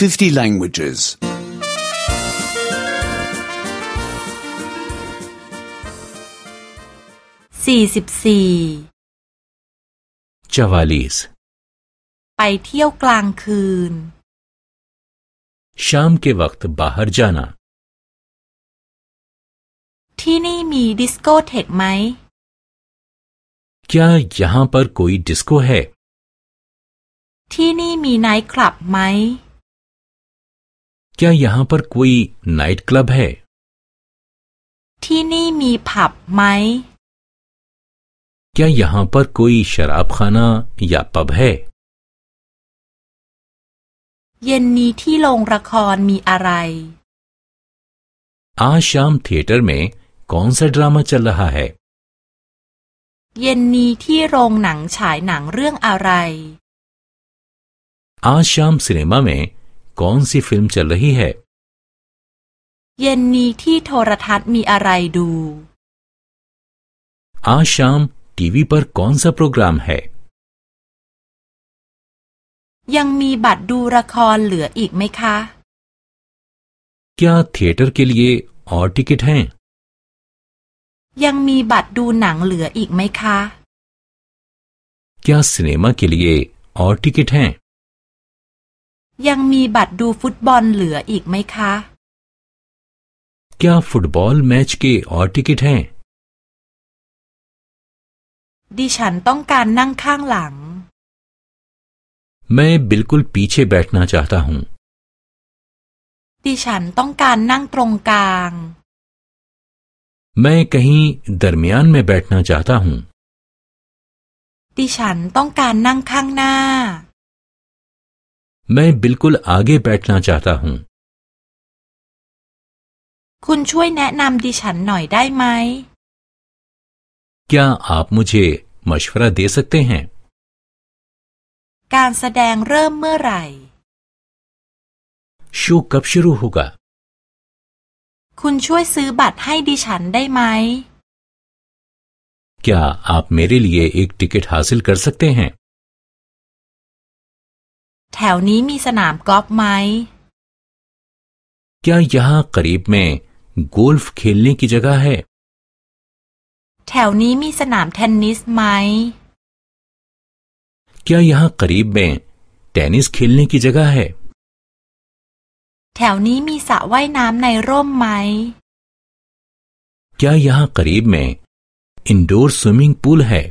50 languages. สี่สิบสี่ चवालीस ไปเที่ยวกลางคืน शाम के वक्त बाहर जाना ที่นี่มีดิสโกเทกไหม क्या यहाँ पर कोई डिस्को है ที่นี่มีไนท์คลับไหม क्या यहाँ पर कोई नाइट क्लब है ที่นี่มีผับไหม क्या यहाँ पर कोई शराब खाना या पब है เย็นนี้ที่โรงละครมีอะไร आज शाम थिएटर में कौन सा ड्रामा चल रहा है เย็นนี้ที่โรงหนังฉายหนังเรื่องอะไร आज शाम सिनेमा में कौन सी फिल्म चल रही है เย็นนี้ที่โทรทัศน์มีอะไรดู आज शाम टीवी पर कौन सा प्रोग्राम है ยังมีบัตรดูละครเหลืออีกไหมคะ क्या थिएटर के लिए और टिकट हैं ยังมีบัตรดูหนังเหลืออีกไหมคะ क्या सिनेमा के लिए और टिकट हैं ยังมีบัตรดูฟุตบอลเหลืออีกไหมคะ क्या फुटबॉल मैच के और टिकट हैं ดิฉันต้องการนั่งข้างหลัง मैं बिल्कुल पीछे बैठना चाहता हूँ ดิฉันต้องการนั่งตรงกลาง मैं कहीं दरमियान में बैठना चाहता हूँ ดิฉันต้องการนั่งข้างหน้า मैं बिल्कुल आगे बैठना चाहता हूँ คุณช่วยแนะนำดิฉันหน่อยได้ไหม क्या आप मुझे मशवरा दे सकते हैं การแสดงเริ่มเมื่อไหร่ शो कब शुरू होगा คุณช่วยซื้อบัตรให้ดิฉันได้ไหม क्या आप मेरे लिए एक टिकट हासिल कर सकते हैं แ ถวนี้มีสนามกอล์ฟไหม क्या यहाँ करीब में गोल्फ खेलने की जगह है แถวนี้มีสนามเทนนิสไหม क्या यहाँ करीब में टेनिस खेलने की जगह है แถวนี้มีสระว่ายน้ำในร่มไหม क्या यहाँ करीब में इंडोर स्विमिंग पूल है